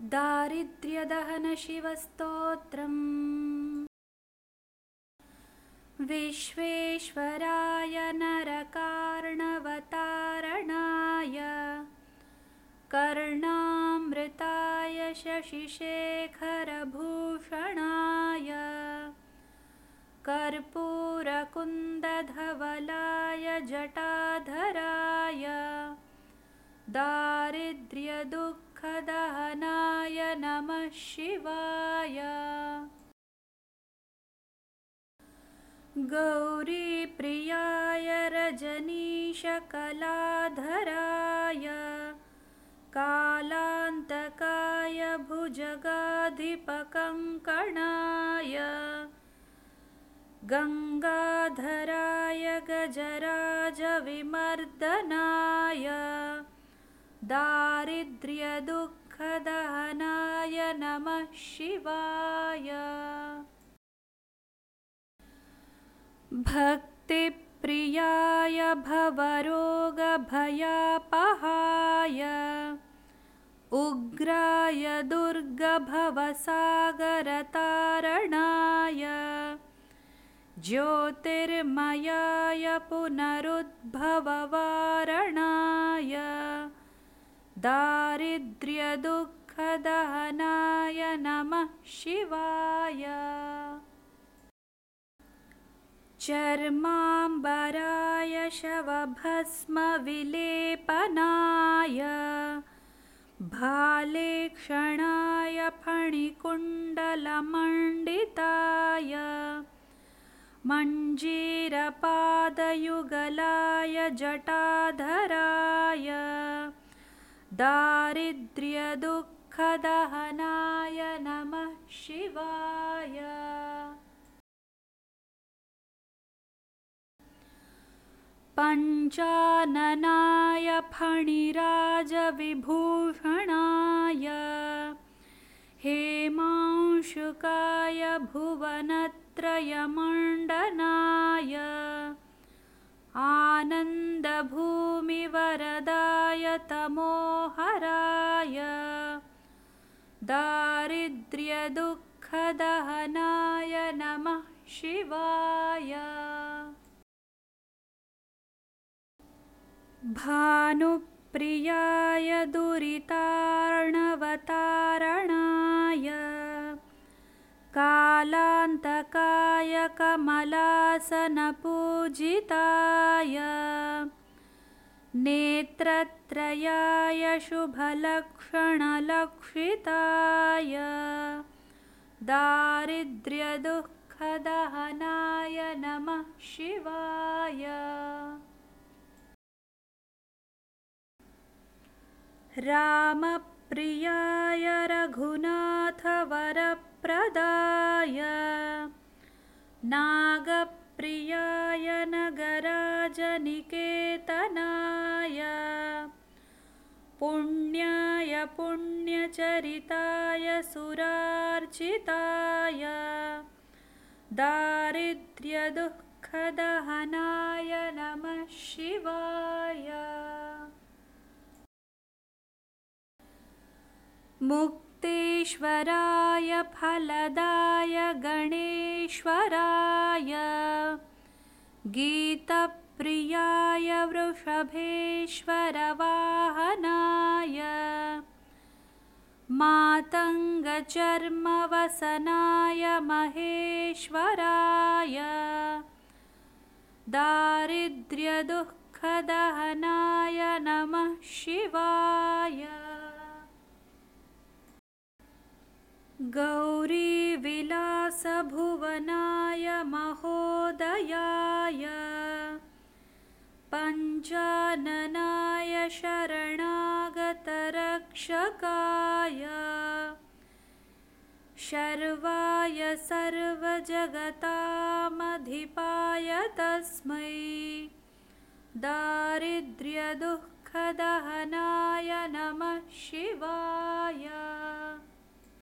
दारिद्र्यदहनशिवस्तोत्रम्। विश्वेश्वराय नरकार्णवतारणाय कर्णामृताय शशिशेखरभूषणाय कर्पूरकुन्दधवलाय जटाधराय दारिद्र्यदुःखदहनाय नमः शिवाय। गौरीप्रियाय रजनीशकलाधराय कालान्तकाय भुजगाधिपकङ्कणाय गङ्गाधराय गजराजविमर्दनाय दारिद्र्यदुःखदहनाय नमः शिवाय। भक्तिप्रियाय भवरोगभयापहाय। उग्राय दुर्गभवसागरतारणाय। ज्योतिर्मयाय पुनरुद्भववारणाय दारिद्र्यदुःखदहनाय नमः शिवाय। चर्माम्बराय शवभस्मविलेपनाय। भालेक्षणाय फणिकुण्डलमण्डिताय। मञ्जीरपादयुगलाय जटाधराय दारिद्र्यदुःखदहनाय नमः शिवाय। पञ्चाननाय फणिराजविभूषणाय। हेमांशुकाय भुवनत्रयमण्डनाय। आनन्दभूमिवरदाय तमोहराय दारिद्र्यदुःखदहनाय नमः शिवाय। भानुप्रियाय दुरितार्णवतारणाय। कालान्तकाय कमलासनपूजिताय नेत्रत्रयाय शुभलक्षणलक्षिताय। दारिद्र्यदुःखदहनाय नमः शिवाय। रामप्रियाय रघुनाथवरप्रदाय। नागप्रियाय नगराजनिकेतनाय पुण्यचरिताय सुरार्चिताय दारिद्र्यदुःखदहनाय नमः शिवाय। मुक्तेश्वराय फलदाय गणेश्वराय गीतप्रियाय वृषभेश्वरवाहनाय मातङ्गचर्मवसनाय महेश्वराय। दारिद्र्यदुःखदहनाय नमः शिवाय। गौरीविलासभुवनाय महोदयाय। पञ्चाननाय शरणागतरक्षकाय शर्वाय सर्वजगतामधिपाय तस्मै। दारिद्र्यदुःखदहनाय नमः शिवाय